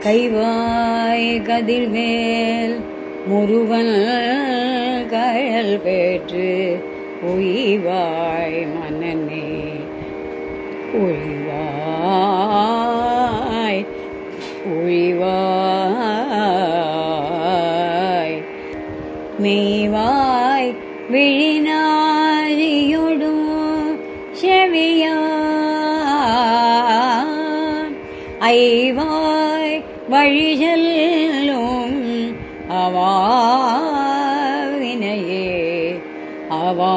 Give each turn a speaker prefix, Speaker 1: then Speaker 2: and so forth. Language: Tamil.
Speaker 1: கைவாய் கதிர்வேல் முருகன் கழல் பெற்று உயிவாய் மன்னனே உழிவாய் உழிவாய் மெய்வாய் விழினாரியோடும் செவியான் ஐவாய் வழிசெல்லும் அவாவினையே அவா